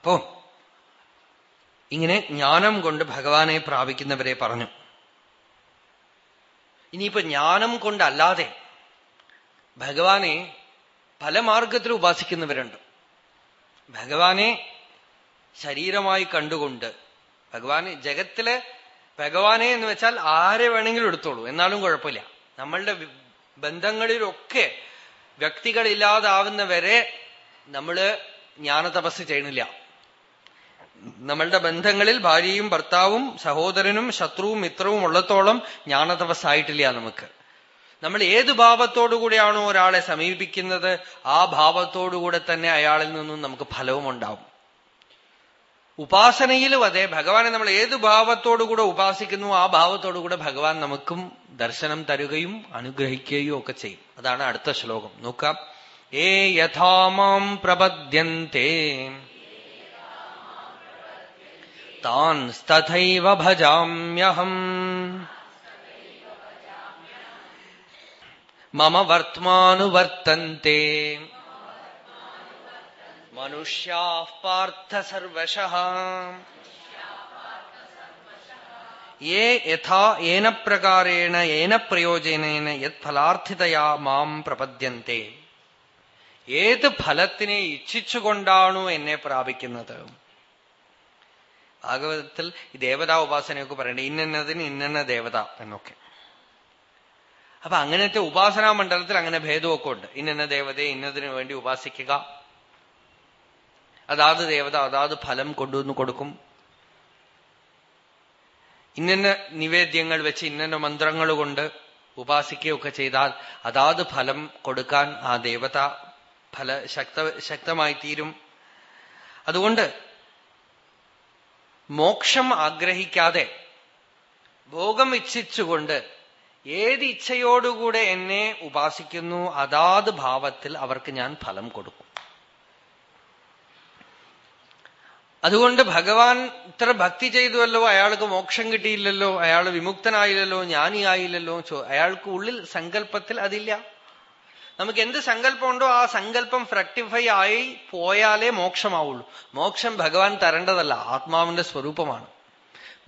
അപ്പോ ഇങ്ങനെ ജ്ഞാനം കൊണ്ട് ഭഗവാനെ പ്രാപിക്കുന്നവരെ പറഞ്ഞു. ഇനിയിപ്പോ ജ്ഞാനം കൊണ്ടല്ലാതെ ഭഗവാനെ പല മാർഗത്തിൽ ഉപാസിക്കുന്നവരുണ്ട്. ഭഗവാനെ ശരീരമായി കണ്ടുകൊണ്ട് ഭഗവാനെ ജഗത്തിലെ ഭഗവാനെ എന്ന് വെച്ചാൽ ആരെ വേണമെങ്കിലും എടുത്തോളൂ എന്നാലും കുഴപ്പമില്ല. നമ്മളുടെ ബന്ധങ്ങളിലൊക്കെ വ്യക്തികളില്ലാതാവുന്നവരെ നമ്മൾ ജ്ഞാനതപസ് ചെയ്യണില്ല. നമ്മളുടെ ബന്ധങ്ങളിൽ ഭാര്യയും ഭർത്താവും സഹോദരനും ശത്രുവും മിത്രവും ഉള്ളത്തോളം ജ്ഞാനതപസ്സായിട്ടില്ല നമുക്ക്. നമ്മൾ ഏത് ഭാവത്തോടുകൂടിയാണോ ഒരാളെ സമീപിക്കുന്നത് ആ ഭാവത്തോടുകൂടെ തന്നെ അയാളിൽ നിന്നും നമുക്ക് ഫലവും ഉണ്ടാവും. ഉപാസനയിലും അതെ ഭഗവാനെ നമ്മൾ ഏത് ഭാവത്തോടുകൂടെ ഉപാസിക്കുന്നു ആ ഭാവത്തോടുകൂടെ ഭഗവാൻ നമുക്കും ദർശനം തരുകയും അനുഗ്രഹിക്കുകയും ഒക്കെ ചെയ്യും. അതാണ് അടുത്ത ശ്ലോകം. നോക്കാം. ഏ യഥാമാം പ്രപദ്യന്തേ. താൻ തഥൈവ ഭജാമ്യഹം മമ വർത്തമാനുവർത്തന്തെ മനുഷ്യാ പാർത്ഥ സർവശ യേ യഥാ ഏന പ്രകാരേണ ഏന പ്രയോജനേന യത് ഫലാർത്ഥിതയാ മാം പ്രപദ്യന്തെ ഏത് ഫലത്തിനെ ഇച്ഛിച്ചുകൊണ്ടാണോ എന്നെ പ്രാപിക്കുന്നത്? ഭാഗവതത്തിൽ ഈ ദേവതാ ഉപാസനയൊക്കെ പറയണ്ടേ ഇന്നതിന് ഇന്ന ദേവത എന്നൊക്കെ. അപ്പൊ അങ്ങനത്തെ ഉപാസനാ മണ്ഡലത്തിൽ അങ്ങനെ ഭേദമൊക്കെ ഉണ്ട്. ഇന്ന ദേവതയെ ഇന്നതിന് വേണ്ടി ഉപാസിക്കുക. അതാത് ദേവത അതാത് ഫലം കൊണ്ടുവന്ന് കൊടുക്കും. ഇന്ന നിവേദ്യങ്ങൾ വെച്ച് ഇന്ന മന്ത്രങ്ങൾ കൊണ്ട് ഉപാസിക്കുകയൊക്കെ ചെയ്താൽ അതാത് ഫലം കൊടുക്കാൻ ആ ദേവത ഫല ശക്ത ശക്തമായി തീരും അതുകൊണ്ട് മോക്ഷം ആഗ്രഹിക്കാതെ ഭോഗം ഇച്ഛിച്ചുകൊണ്ട് ഏത് ഇച്ഛയോടുകൂടെ എന്നെ ഉപാസിക്കുന്നു അതാത് ഭാവത്തിൽ അവർക്ക് ഞാൻ ഫലം കൊടുക്കും. അതുകൊണ്ട് ഭഗവാൻ ഇത്ര ഭക്തി ചെയ്തുവല്ലോ അയാൾക്ക് മോക്ഷം കിട്ടിയില്ലല്ലോ അയാൾ വിമുക്തനായില്ലല്ലോ ജ്ഞാനിയായില്ലല്ലോ അയാൾക്ക് ഉള്ളിൽ സങ്കല്പത്തിൽ അതില്ല. നമുക്ക് എന്ത് സങ്കല്പമുണ്ടോ ആ സങ്കല്പം ഫ്രക്ടിഫൈ ആയി പോയാലേ മോക്ഷമാവുള്ളൂ. മോക്ഷം ഭഗവാൻ തരേണ്ടതല്ല ആത്മാവിന്റെ സ്വരൂപമാണ്.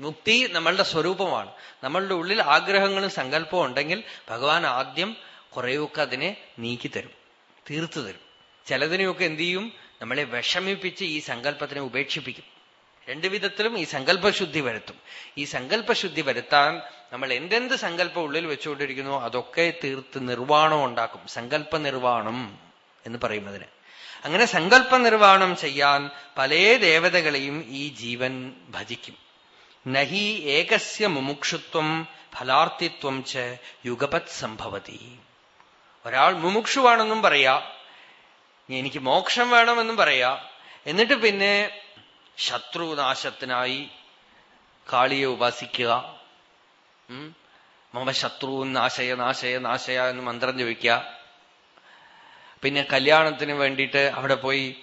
മുക്തി നമ്മളുടെ സ്വരൂപമാണ്. നമ്മളുടെ ഉള്ളിൽ ആഗ്രഹങ്ങളും സങ്കല്പവും ഉണ്ടെങ്കിൽ ഭഗവാൻ ആദ്യം കുറേയൊക്കെ അതിനെ നീക്കി തരും തീർത്തു തരും. ചിലതിനെയൊക്കെ എന്ത് ചെയ്യും? നമ്മളെ വിഷമിപ്പിച്ച് ഈ സങ്കല്പത്തിനെ ഉപേക്ഷിപ്പിക്കും. രണ്ടു വിധത്തിലും ഈ സങ്കല്പശുദ്ധി വരുത്തും. ഈ സങ്കല്പശുദ്ധി വരുത്താൻ നമ്മൾ എന്തെന്ത് സങ്കല്പം ഉള്ളിൽ വെച്ചുകൊണ്ടിരിക്കുന്നു അതൊക്കെ തീർത്ത് നിർവാണം ഉണ്ടാക്കും. സങ്കല്പ നിർവാണം എന്ന് പറയും അതിന് അങ്ങനെ സങ്കല്പ നിർവാണം ചെയ്യാൻ പല ദേവതകളെയും ഈ ജീവൻ ഭജിക്കും. നഹി ഏകസ്യ മുമുക്ഷുത്വം ഫലാർത്ഥിത്വം ച യുഗപത് സംഭവതി. ഒരാൾ മുമുക്ഷുവാണെന്നും പറയാ എനിക്ക് മോക്ഷം വേണമെന്നും പറയാ. എന്നിട്ട് പിന്നെ ശത്രുനാശത്തിനായി കാളിയെ ഉപാസിക്കുക. മമ ശത്രു നാശയ നാശയ നാശയ എന്ന് മന്ത്രം ജപിക്കുക. പിന്നെ കല്യാണത്തിന് വേണ്ടിയിട്ട് അവിടെ പോയി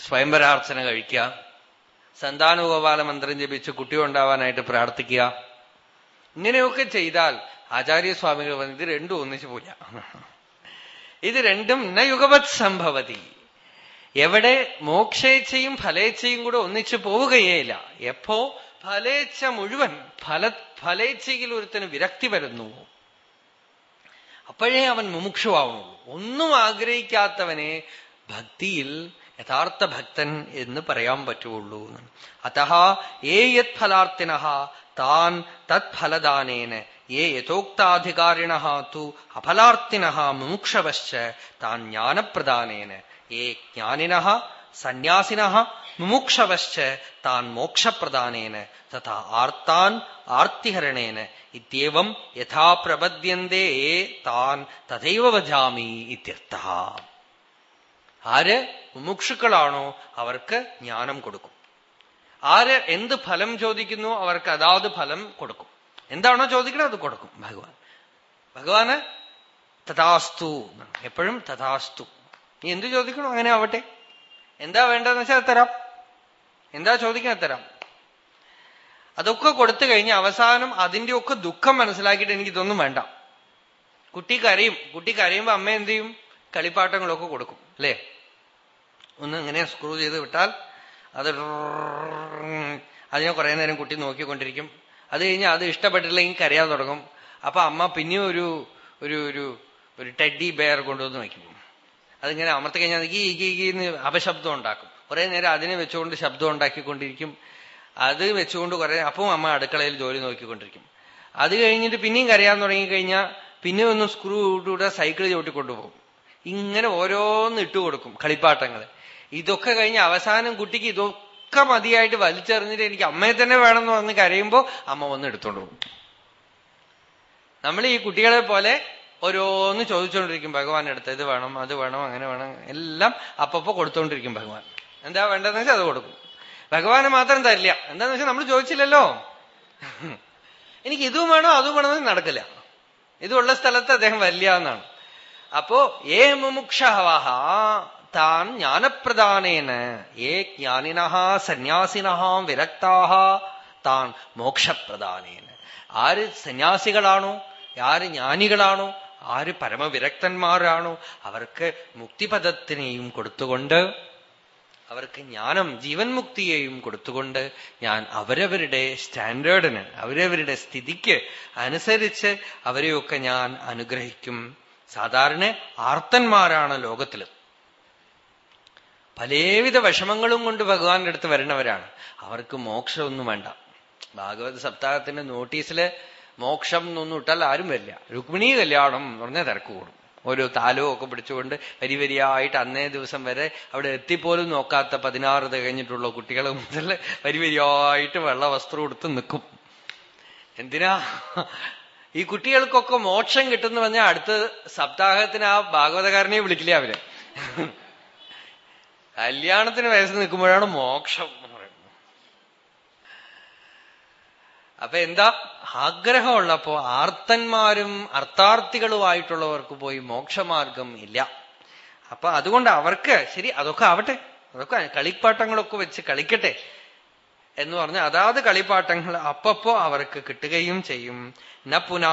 സ്വയംവരാർച്ചന കഴിക്കുക. സന്താനഗോപാല മന്ത്രം ജപിച്ച് കുട്ടി ഉണ്ടാവാനായിട്ട് പ്രാർത്ഥിക്കുക. ഇങ്ങനെയൊക്കെ ചെയ്താൽ ആചാര്യസ്വാമികൾ പറഞ്ഞു ഇത് രണ്ടും ഒന്നിച്ചു പോല ഇത് രണ്ടും ന സംഭവതി. എവിടെ മോക്ഷേച്ഛയും ഫലേച്ഛയും കൂടെ ഒന്നിച്ചു പോവുകയേയില്ല. എപ്പോ ഫലേച്ഛ മുഴുവൻ ഫല ഫലേച്ഛയിൽ ഒരുത്തിന് വിരക്തി വരുന്നു അപ്പോഴേ അവൻ മുമുക്ഷുവാവുള്ളൂ ഒന്നും ആഗ്രഹിക്കാത്തവനെ ഭക്തിയിൽ യഥാർത്ഥ ഭക്തൻ എന്ന് പറയാൻ പറ്റുള്ളൂ അത ഏ യത് ഫലാർത്ഥിന താൻ ഫലദാനേന ഏ യഥോക്താധികാരിണ തു അഫലാർത്ഥിന മുമുക്ഷവശ്ച താൻ ജ്ഞാനപ്രദാനേന. ഏ ജ്ഞാനിന സന്യാസിന മുമുക്ഷവശ്ച താൻ മോക്ഷപ്രദാനേന തഥാ ആർത്താൻ ആർത്തിഹരണേന ഇത്യവം യഥാ പ്രപദ്യന്തേ താൻ തഥൈവ വജാമി ഇത്യർത്ഥ. ആര് മുമുക്ഷുക്കളാണോ അവർക്ക് ജ്ഞാനം കൊടുക്കും. ആര് എന്ത് ഫലം ചോദിക്കുന്നു അവർക്ക് അതാത് ഫലം കൊടുക്കും. എന്താണോ ചോദിക്കണത് അത് കൊടുക്കും ഭഗവാൻ. ഭഗവാന് തഥാസ്തു എപ്പോഴും തഥാസ്തു. നീ എന്ത് ചോദിക്കണോ അങ്ങനെ ആവട്ടെ. എന്താ വേണ്ടതെന്ന് വെച്ചാൽ തരാം. എന്താ ചോദിക്കാൻ തരാം. അതൊക്കെ കൊടുത്തു കഴിഞ്ഞ് അവസാനം അതിന്റെ ഒക്കെ ദുഃഖം മനസ്സിലാക്കിയിട്ട് എനിക്ക് ഇതൊന്നും വേണ്ട. കുട്ടി കരയും. കുട്ടി കരയുമ്പോ അമ്മ എന്ത് ചെയ്യും? കളിപ്പാട്ടങ്ങളൊക്കെ കൊടുക്കും. അല്ലേ? ഒന്ന് ഇങ്ങനെ സ്ക്രൂ ചെയ്ത് വിട്ടാൽ അത് അതിനെ കുറെ നേരം കുട്ടി നോക്കിക്കൊണ്ടിരിക്കും. അത് കഴിഞ്ഞാൽ അത് ഇഷ്ടപ്പെട്ടില്ലെങ്കിൽ കരയാൻ തുടങ്ങും. അപ്പൊ അമ്മ പിന്നെയും ഒരു ഒരു ഒരു ടെഡി ബെയർ കൊണ്ടുവന്ന് വയ്ക്കും അതിങ്ങനെ അമർത്തി കഴിഞ്ഞാൽ ഈ ഗീ എന്ന് അപശബ്ദം ഉണ്ടാക്കും. കുറെ നേരം അതിനെ വെച്ചുകൊണ്ട് ശബ്ദം ഉണ്ടാക്കിക്കൊണ്ടിരിക്കും. അത് വെച്ചുകൊണ്ട് കുറെ അപ്പം അമ്മ അടുക്കളയിൽ ജോലി നോക്കിക്കൊണ്ടിരിക്കും. അത് കഴിഞ്ഞിട്ട് പിന്നെയും കരയാൻ തുടങ്ങിക്കഴിഞ്ഞാൽ പിന്നെ ഒന്ന് സ്ക്രൂ ഇട്ടുകൂടെ സൈക്കിൾ ചവിട്ടി കൊണ്ടുപോകും ഇങ്ങനെ ഓരോന്ന് ഇട്ടുകൊടുക്കും കളിപ്പാട്ടങ്ങൾ. ഇതൊക്കെ കഴിഞ്ഞ് അവസാനം കുട്ടിക്ക് ഇതൊക്കെ മതിയായിട്ട് വലിച്ചെറിഞ്ഞിട്ട് എനിക്ക് അമ്മയെ തന്നെ വേണമെന്ന് പറഞ്ഞ് കരയുമ്പോൾ അമ്മ വന്ന് എടുത്തോണ്ട് പോകും. നമ്മൾ ഈ കുട്ടികളെ പോലെ ഓരോന്ന് ചോദിച്ചുകൊണ്ടിരിക്കും ഭഗവാൻ ഇത് വേണം അത് വേണം അങ്ങനെ വേണം എല്ലാം അപ്പപ്പോ കൊടുത്തോണ്ടിരിക്കും ഭഗവാൻ. എന്താ വേണ്ടതെന്ന് വെച്ചാൽ അത് കൊടുക്കും. ഭഗവാന് മാത്രം തരില്ല. എന്താന്ന് വെച്ചാൽ നമ്മൾ ചോദിച്ചില്ലല്ലോ. എനിക്ക് ഇതും വേണോ അതും വേണമെന്ന് നടക്കില്ല. ഇതുള്ള സ്ഥലത്ത് അദ്ദേഹം വരില്ല എന്നാണ്. അപ്പോ ഏ മുമുക്ഷവഹ താൻ ജ്ഞാനപ്രദാനേന ഏ ജ്ഞാനിനഹ സന്യാസിനഹ വിരക്താഹ താൻ മോക്ഷപ്രദാനേന. ആര് സന്യാസികളാണോ ആര് ജ്ഞാനികളാണോ ആര് പരമവിരക്തന്മാരാണോ അവർക്ക് മുക്തിപദത്തിനെയും കൊടുത്തുകൊണ്ട് അവർക്ക് ജ്ഞാനം ജീവൻ മുക്തിയെയും കൊടുത്തുകൊണ്ട് ഞാൻ അവരവരുടെ സ്റ്റാൻഡേർഡിന് അവരവരുടെ സ്ഥിതിക്ക് അനുസരിച്ച് അവരെയൊക്കെ ഞാൻ അനുഗ്രഹിക്കും. സാധാരണ ആർത്തന്മാരാണ് ലോകത്തിൽ പലവിധ വിഷമങ്ങളും കൊണ്ട് ഭഗവാന്റെ അടുത്ത് വരുന്നവരാണ് അവർക്ക് മോക്ഷമൊന്നും വേണ്ട. ഭാഗവത സപ്താഹത്തിന്റെ നോട്ടീസിൽ മോക്ഷം എന്നൊന്നും ഇട്ടാൽ ആരും വരില്ല. രുക്മിണി കല്യാണം എന്ന് പറഞ്ഞാൽ തിരക്ക് കൂടും. ഓരോ താലവും ഒക്കെ പിടിച്ചുകൊണ്ട് വരി വരിയായിട്ട് അന്നേ ദിവസം വരെ അവിടെ എത്തിപ്പോലും നോക്കാത്ത പതിനാറ് തികഞ്ഞിട്ടുള്ള കുട്ടികൾ മുതൽ വരി വരിയായിട്ട് വെള്ള വസ്ത്രം എടുത്ത് നിൽക്കും. എന്തിനാ? ഈ കുട്ടികൾക്കൊക്കെ മോക്ഷം കിട്ടുന്ന പറഞ്ഞാൽ അടുത്ത സപ്താഹത്തിന് ആ ഭാഗവതകാരനെ വിളിക്കില്ല അവർ? കല്യാണത്തിന് വയസ്സ് നിൽക്കുമ്പോഴാണ് മോക്ഷം എന്ന് പറയുന്നത് അപ്പൊ എന്താ? ആഗ്രഹമുള്ളപ്പോ ആർത്തന്മാരും അർത്ഥാർത്ഥികളുമായിട്ടുള്ളവർക്ക് പോയി മോക്ഷമാർഗം ഇല്ല. അപ്പൊ അതുകൊണ്ട് അവർക്ക് ശരി അതൊക്കെ ആവട്ടെ. അതൊക്കെ കളിപ്പാട്ടങ്ങളൊക്കെ വെച്ച് കളിക്കട്ടെ എന്ന് പറഞ്ഞ് അതാത് കളിപ്പാട്ടങ്ങൾ അപ്പപ്പോ അവർക്ക് കിട്ടുകയും ചെയ്യും. ന പുന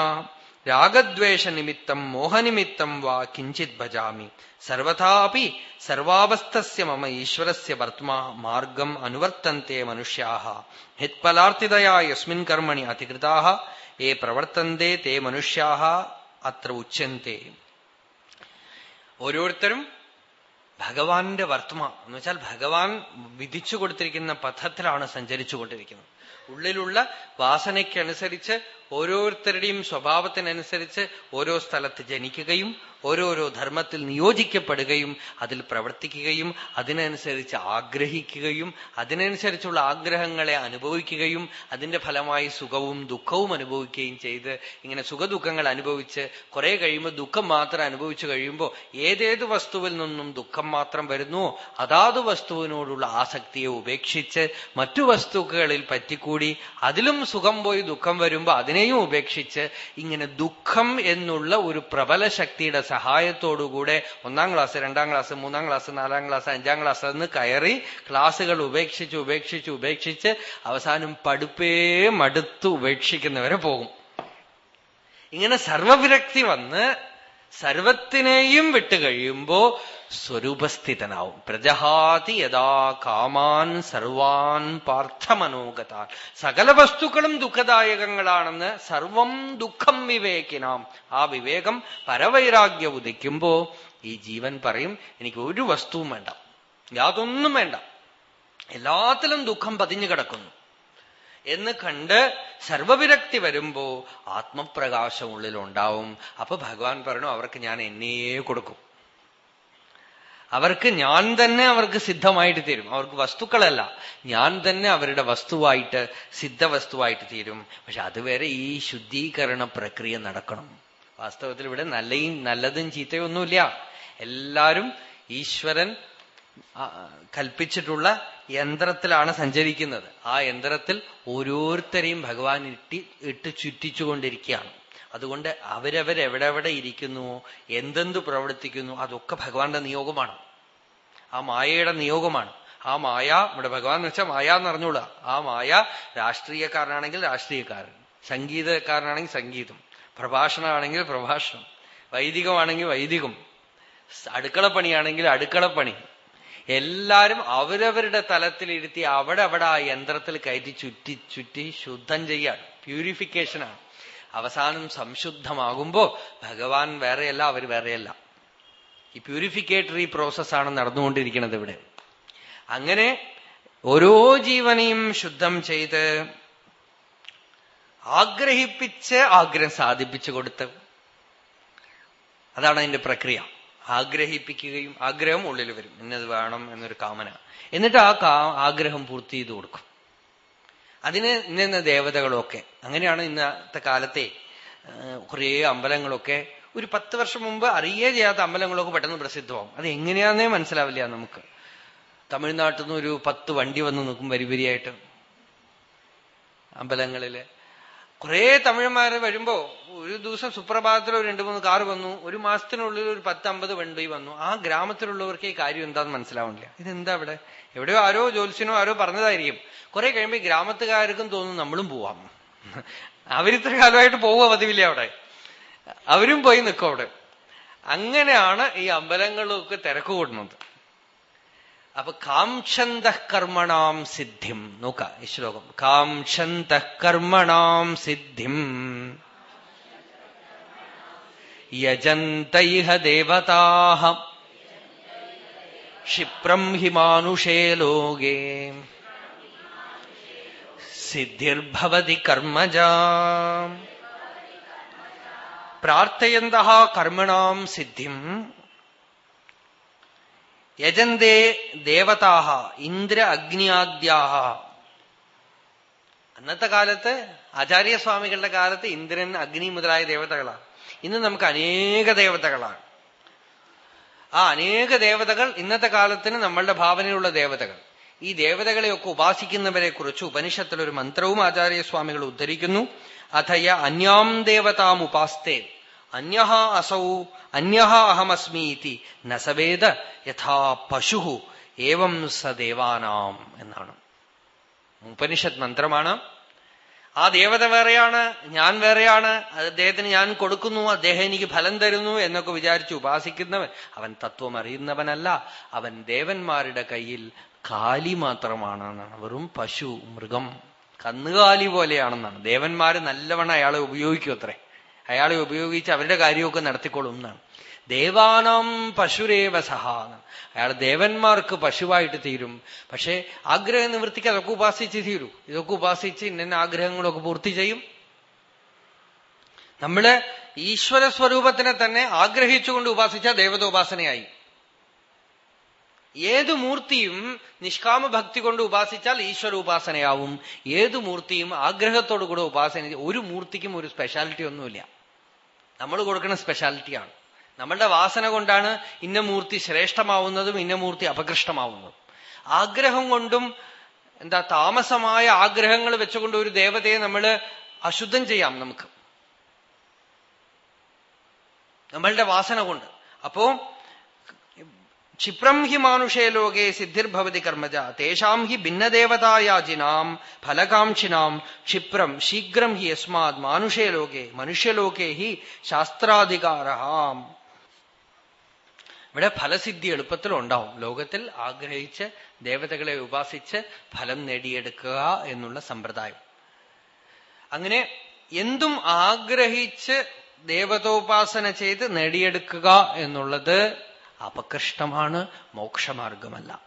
രാഗദ്വേഷ നിമിത്തം മോഹനിമിത്തം വാ കിഞ്ചിത് ഭജാമി. സർവഥാപി സർവാവസ്ഥസ്യ മമ ഈശ്വരസ്യ വർത്തമാ മാർഗം അനുവർത്തന്തെ മനുഷ്യാഹ. ഹിത്ഫലാർത്ഥിതയാ യസ്മിൻ കർമ്മണി അധികൃതാഹ. ഏ പ്രവർത്തന്തെ തേ മനുഷ്യാഹ. അത്ര ഉച്ചന്തെ ഓരോരുത്തരും ഭഗവാന്റെ വർത്തമാ. എന്ന് വെച്ചാൽ ഭഗവാൻ വിധിച്ചു കൊടുത്തിരിക്കുന്ന പഥത്തിലാണ് സഞ്ചരിച്ചു കൊണ്ടിരിക്കുന്നത്. ഉള്ളിലുള്ള വാസനയ്ക്കനുസരിച്ച് ഓരോരുത്തരുടെയും സ്വഭാവത്തിനനുസരിച്ച് ഓരോ സ്ഥലത്ത് ജനിക്കുകയും ഓരോരോ ധർമ്മത്തിൽ നിയോജിക്കപ്പെടുകയും അതിൽ പ്രവർത്തിക്കുകയും അതിനനുസരിച്ച് ആഗ്രഹിക്കുകയും അതിനനുസരിച്ചുള്ള ആഗ്രഹങ്ങളെ അനുഭവിക്കുകയും അതിന്റെ ഫലമായി സുഖവും ദുഃഖവും അനുഭവിക്കുകയും ചെയ്ത് ഇങ്ങനെ സുഖദുഃഖങ്ങൾ അനുഭവിച്ച് കുറെ കഴിയുമ്പോൾ ദുഃഖം മാത്രം അനുഭവിച്ചു കഴിയുമ്പോൾ ഏതേത് വസ്തുവിൽ നിന്നും ദുഃഖം മാത്രം വരുന്നുവോ അതാത് വസ്തുവിനോടുള്ള ആസക്തിയെ ഉപേക്ഷിച്ച് മറ്റു വസ്തുക്കളിൽ പറ്റിക്കൂടി അതിലും സുഖം പോയി ദുഃഖം വരുമ്പോൾ അതിനെയും ഉപേക്ഷിച്ച് ഇങ്ങനെ ദുഃഖം എന്നുള്ള ഒരു പ്രബല ശക്തിയുടെ സഹായത്തോടുകൂടെ ഒന്നാം ക്ലാസ് രണ്ടാം ക്ലാസ് മൂന്നാം ക്ലാസ് നാലാം ക്ലാസ് അഞ്ചാം ക്ലാസ് എന്ന് കയറി ക്ലാസ്സുകൾ ഉപേക്ഷിച്ച് ഉപേക്ഷിച്ച് ഉപേക്ഷിച്ച് അവസാനം പടുപ്പേ മടുത്ത് ഉപേക്ഷിക്കുന്നവരെ പോകും. ഇങ്ങനെ സർവവിരക്തി വന്ന് സർവത്തിനെയും വിട്ട് കഴിയുമ്പോ സ്വരൂപസ്ഥിതനാവും. പ്രജഹാതി യഥാ കാമാൻ സർവാൻ പാർത്ഥമനോഗതാൻ. സകല വസ്തുക്കളും ദുഃഖദായകങ്ങളാണെന്ന് സർവം ദുഃഖം വിവേകിനാം. ആ വിവേകം പരവൈരാഗ്യ ഉദിക്കുമ്പോ ഈ ജീവൻ പറയും എനിക്ക് ഒരു വസ്തുവും വേണ്ട. യാതൊന്നും വേണ്ട. എല്ലാത്തിലും ദുഃഖം പതിഞ്ഞു കിടക്കുന്നു. എന്ന് കണ്ട് സർവവിരക്തി വരുമ്പോ ആത്മപ്രകാശം ഉള്ളിലുണ്ടാവും അപ്പൊ ഭഗവാൻ പറഞ്ഞു അവർക്ക് ഞാൻ എന്നെയേ കൊടുക്കും. അവർക്ക് ഞാൻ തന്നെ അവർക്ക് സിദ്ധമായിട്ട് തീരും. അവർക്ക് വസ്തുക്കളല്ല. ഞാൻ തന്നെ അവരുടെ വസ്തുവായിട്ട് സിദ്ധവസ്തുവായിട്ട് തീരും. പക്ഷെ അതുവരെ ഈ ശുദ്ധീകരണ പ്രക്രിയ നടക്കണം. വാസ്തവത്തിൽ ഇവിടെ നല്ലയും നല്ലതും ചീത്തയും ഒന്നുമില്ല എല്ലാരും ഈശ്വരൻ കൽപ്പിച്ചിട്ടുള്ള യന്ത്രത്തിലാണ് സഞ്ചരിക്കുന്നത്. ആ യന്ത്രത്തിൽ ഓരോരുത്തരെയും ഭഗവാൻ ഇട്ടി ഇട്ട് ചുറ്റിച്ചുകൊണ്ടിരിക്കുകയാണ്. അതുകൊണ്ട് അവരവരെവിടെവിടെ ഇരിക്കുന്നുവോ എന്തെന്ത് പ്രവർത്തിക്കുന്നു അതൊക്കെ ഭഗവാന്റെ നിയോഗമാണ്. ആ മായയുടെ നിയോഗമാണ്. ആ മായ ഇവിടെ ഭഗവാൻ എന്ന് വെച്ചാൽ മായ എന്ന് അറിഞ്ഞൂടാ ആ മായ രാഷ്ട്രീയക്കാരനാണെങ്കിൽ രാഷ്ട്രീയക്കാരൻ സംഗീതക്കാരനാണെങ്കിൽ സംഗീതം പ്രഭാഷണമാണെങ്കിൽ പ്രഭാഷണം വൈദികമാണെങ്കിൽ വൈദികം അടുക്കള പണിയാണെങ്കിൽ അടുക്കള അടുക്കളപ്പണി എല്ലാരും അവരവരുടെ തലത്തിലിരുത്തി അവിടെ അവിടെ ആ യന്ത്രത്തിൽ കയറ്റി ചുറ്റി ചുറ്റി ശുദ്ധം ചെയ്യാണ് പ്യൂരിഫിക്കേഷനാണ് അവസാനം സംശുദ്ധമാകുമ്പോ ഭഗവാൻ വേറെയല്ല അവർ വേറെയല്ല. ഈ പ്യൂരിഫിക്കേറ്ററി പ്രോസസ്സാണ് നടന്നുകൊണ്ടിരിക്കുന്നത് ഇവിടെ. അങ്ങനെ ഓരോ ജീവനെയും ശുദ്ധം ചെയ്ത് ആഗ്രഹിപ്പിച്ച് ആഗ്രഹം സാധിപ്പിച്ചു കൊടുത്ത് അതാണ് അതിന്റെ പ്രക്രിയ. ആഗ്രഹിപ്പിക്കുകയും ആഗ്രഹം ഉള്ളിൽ വരും. ഇന്നത് വേണം എന്നൊരു കാമന. എന്നിട്ട് ആ കാ ആഗ്രഹം പൂർത്തി ചെയ്ത് കൊടുക്കും. അതിന് ഇന്ന ദേവതകളൊക്കെ അങ്ങനെയാണ് ഇന്നത്തെ കാലത്തെ കുറേ അമ്പലങ്ങളൊക്കെ ഒരു പത്ത് വർഷം മുമ്പ് അറിയേ ചെയ്യാത്ത അമ്പലങ്ങളൊക്കെ പെട്ടെന്ന് പ്രസിദ്ധമാകും അത് എങ്ങനെയാന്നേ മനസ്സിലാവില്ല നമുക്ക്. തമിഴ്നാട്ടിൽ നിന്ന് ഒരു പത്ത് വണ്ടി വന്ന് നിൽക്കും വരിവരിയായിട്ട് അമ്പലങ്ങളിൽ. കുറെ തമിഴന്മാര് വരുമ്പോ ഒരു ദിവസം സുപ്രഭാതത്തിൽ ഒരു രണ്ടു മൂന്ന് കാർ വന്നു ഒരു മാസത്തിനുള്ളിൽ ഒരു പത്തമ്പത് വണ്ടി വന്നു. ആ ഗ്രാമത്തിലുള്ളവർക്ക് ഈ കാര്യം എന്താന്ന് മനസ്സിലാവുന്നില്ല. ഇതെന്താ ഇവിടെ? എവിടെയോ ആരോ ജോത്സ്യനോ ആരോ പറഞ്ഞതായിരിക്കും. കുറെ കഴിയുമ്പോൾ ഈ ഗ്രാമത്തുകാർക്കും തോന്നും നമ്മളും പോവാം. അവരിത്ര കാലമായിട്ട് പോവുക പതിവില്ല അവിടെ. അവരും പോയി നിൽക്കും അവിടെ. അങ്ങനെയാണ് ഈ അമ്പലങ്ങളൊക്കെ തിരക്ക് കൂടുന്നത്. അപ്പൊ കാംക്ഷന്ത കർമ്മണാം സിദ്ധിം നോക്ക ഈ ശ്ലോകം കാംക്ഷന്ത കർമ്മണാം സിദ്ധിം യജന്തൈഹ ദേവതാ ക്ഷിപ്രം ഹി മാനുഷേ ലോകേ സിദ്ധിർഭവതി കർമ്മജാ പ്രാർത്ഥയന്ത കർമ്മണാം സിദ്ധിം യജന്തേ ദേവതാഹ ഇന്ദ്ര അഗ്നിയാദ്യാഹ. അന്നത്തെ കാലത്ത് ആചാര്യസ്വാമികളുടെ കാലത്ത് ഇന്ദ്രൻ അഗ്നി മുതലായ ദേവതകളാണ് ഇന്ന് നമുക്ക് അനേക ദേവതകളാണ്. ആ അനേക ദേവതകൾ ഇന്നത്തെ കാലത്തിന് നമ്മളുടെ ഭാവനയുള്ള ദേവതകൾ. ഈ ദേവതകളെയൊക്കെ ഉപാസിക്കുന്നവരെ കുറിച്ച് ഉപനിഷത്തിൽ ഒരു മന്ത്രവും ആചാര്യസ്വാമികൾ ഉദ്ധരിക്കുന്നു. അഥയ അന്യാം ദേവതാം ഉപാസ്തേ. അന്യ അസൗ അന്യഹ അഹമസ്മീതി നസവേദ യഥാ പശു ഏവം സദേവാനാം എന്നാണ്. ഉപനിഷത് മന്ത്രമാണ്. ആ ദേവത വേറെയാണ് ഞാൻ വേറെയാണ് അദ്ദേഹത്തിന് ഞാൻ കൊടുക്കുന്നു അദ്ദേഹം എനിക്ക് ഫലം തരുന്നു എന്നൊക്കെ വിചാരിച്ചു ഉപാസിക്കുന്നവൻ അവൻ തത്വം അറിയുന്നവനല്ല അവൻ ദേവന്മാരുടെ കയ്യിൽ കാലി മാത്രമാണെന്നാണ് വെറും പശു മൃഗം കന്നുകാലി പോലെയാണെന്നാണ്. ദേവന്മാര് നല്ലവണ്ണം അയാളെ ഉപയോഗിക്കും അത്രേ. അയാളെ ഉപയോഗിച്ച് അവരുടെ കാര്യമൊക്കെ നടത്തിക്കോളും എന്നാണ്. ദേവാനാം പശുരേവ സഹ അയാൾ ദേവന്മാർക്ക് പശുവായിട്ട് തീരും. പക്ഷെ ആഗ്രഹ നിവൃത്തിക്ക് അതൊക്കെ ഉപാസിച്ച് തീരൂ. ഇതൊക്കെ ഉപാസിച്ച് ഇന്ന ആഗ്രഹങ്ങളൊക്കെ പൂർത്തി ചെയ്യും. നമ്മൾ ഈശ്വര സ്വരൂപത്തിനെ തന്നെ ആഗ്രഹിച്ചുകൊണ്ട് ഉപാസിച്ച ദേവതോപാസനയായി. ഏതു മൂർത്തിയും നിഷ്കാമ ഭക്തി കൊണ്ട് ഉപാസിച്ചാൽ ഈശ്വര ഉപാസനയാവും ഏതു മൂർത്തിയും ആഗ്രഹത്തോടു കൂടെ ഉപാസന ഒരു മൂർത്തിക്കും ഒരു സ്പെഷ്യാലിറ്റി ഒന്നുമില്ല. നമ്മൾ കൊടുക്കുന്ന സ്പെഷ്യാലിറ്റിയാണ് നമ്മളുടെ വാസന കൊണ്ടാണ് ഇന്ന മൂർത്തി ശ്രേഷ്ഠമാവുന്നതും ഇന്ന മൂർത്തി അപകൃഷ്ടമാവുന്നതും. ആഗ്രഹം കൊണ്ടും എന്താ താമസമായ ആഗ്രഹങ്ങൾ വെച്ചുകൊണ്ട് ഒരു ദേവതയെ നമ്മൾ അശുദ്ധം ചെയ്യാം നമുക്ക്. നമ്മളുടെ വാസന കൊണ്ട്. അപ്പോ ക്ഷിപ്രം ഹി മാനുഷേ ലോകേ സിദ്ധിർഭവതി കർമ്മജ തേഷാം ഹി ഭിന്നദേവതായാജിനാം ഫലകാംക്ഷിനാം ക്ഷിപ്രം ശീഘ്രം ഹി യസ്മാത് മാനുഷേ ലോകേ മനുഷ്യലോകേ ഹി ശാസ്ത്രാധികാരഹാം. ഇവിടെ ഫലസിദ്ധി എളുപ്പത്തിൽ ഉണ്ടാവും ലോകത്തിൽ ആഗ്രഹിച്ച് ദേവതകളെ ഉപാസിച്ച് ഫലം നേടിയെടുക്കുക എന്നുള്ള സമ്പ്രദായം. അങ്ങനെ എന്തും ആഗ്രഹിച്ച് ദേവതോപാസന ചെയ്ത് നേടിയെടുക്കുക എന്നുള്ളത് അപകൃഷ്ടമാണ് മോക്ഷമാർഗമല്ല.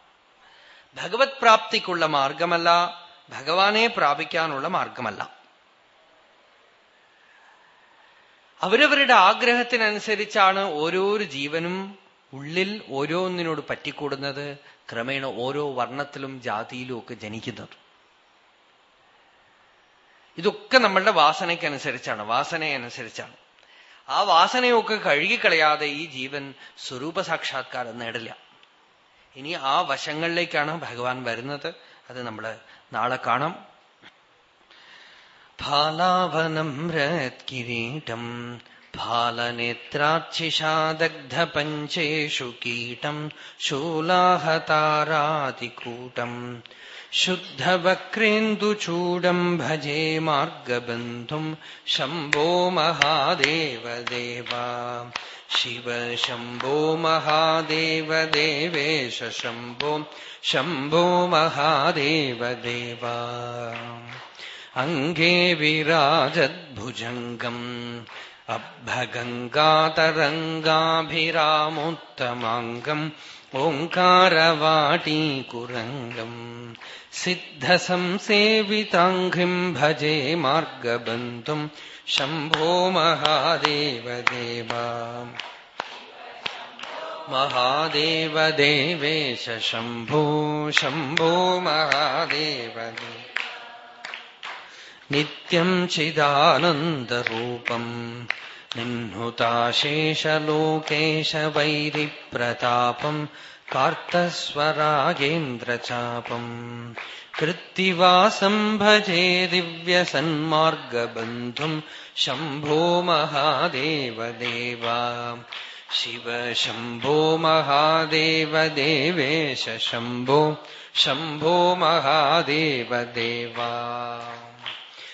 ഭഗവത് പ്രാപ്തിക്കുള്ള മാർഗമല്ല ഭഗവാനെ പ്രാപിക്കാനുള്ള മാർഗമല്ല. അവരവരുടെ ആഗ്രഹത്തിനനുസരിച്ചാണ് ഓരോരു ജീവനും ഉള്ളിൽ ഓരോന്നിനോട് പറ്റിക്കൂടുന്നത് ക്രമേണ ഓരോ വർണത്തിലും ജാതിയിലും ഒക്കെ ജനിക്കുന്നത്. ഇതൊക്കെ നമ്മളുടെ വാസനയ്ക്കനുസരിച്ചാണ് വാസനയനുസരിച്ചാണ്. ആ വാസനയൊക്കെ കഴുകിക്കളയാതെ ഈ ജീവൻ സ്വരൂപ സാക്ഷാത്കാരം നേടില്ല. ഇനി ആ വശങ്ങളിലേക്കാണ് ഭഗവാൻ വരുന്നത്. അത് നമ്മൾ നാളെ കാണാം. ഫാലാവനം കിരീടം फालनेत्रार्चिषादग्धपञ्चेषु कीटम् शूलाहतारातिकूटम् शुद्धवक्रेन्दुचूडम् भजे मार्गबन्धुम् शम्भो महादेव देवा शिव शम्भो महादेव देवेश शम्भो शम्भो महादेव देवा अङ्गे विराजद्भुजङ्गम् अभ्भगङ्गातरङ्गाभिरामोत्तमाङ्गम् ओङ्कारवाटीकुरङ्गम् सिद्धसंसेविताङ्घ्रिम् भजे मार्गबन्धुम् शम्भो महादेव देवा महादेव देवेश शम्भो शम्भो महादेव നിത്യം ചിദാനന്ദരൂപം. നിഹുതാശേഷലോകേശവൈരിപ്രതാപം കാർത്തസ്വരാഗേന്ദ്രചാപം കൃത്തിവാസം ഭജേ ദിവ്യസന്മാർഗബന്ധും ശംഭോ മഹാദേവദേവ. ശിവ ശംഭോ മഹാദേവദേവേശ ശംഭോ ശംഭോ മഹാദേവദേവാ.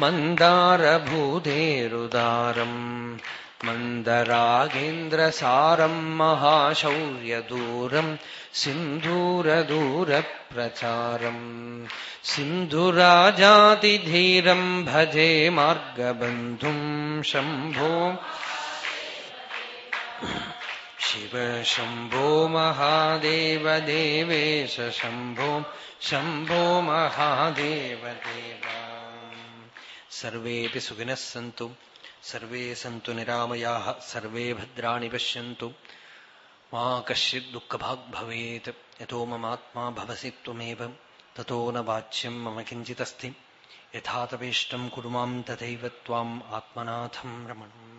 मन्दारभूतेरुदारम् मन्दरागेन्द्रसारम् महाशौर्यदूरम् सिन्धूरदूरप्रचारम् सिन्धुराजातिधीरम् भजे मार्गबन्धुम् शम्भो शिव शम्भो महादेव देवेश शम्भो शम्भो महादेव देवा സർവേപി സുഖിനഃ സന്തു. സർവേ സന്തു നിരാമയാ. സർവേ ഭദ്രാണി പശ്യന്തു. മാ കശ്ചിത് ദുഃഖഭാഗ് ഭവേത്. യഥോ മമാത്മാ ഭവസി ത്വമേവം. തതോ ന വാച്യം മമ കിഞ്ചിതസ്തി. യഥാതപേഷ്ടം കുരു മാം തഥൈവ ത്വാം ആത്മനാഥം രമണം.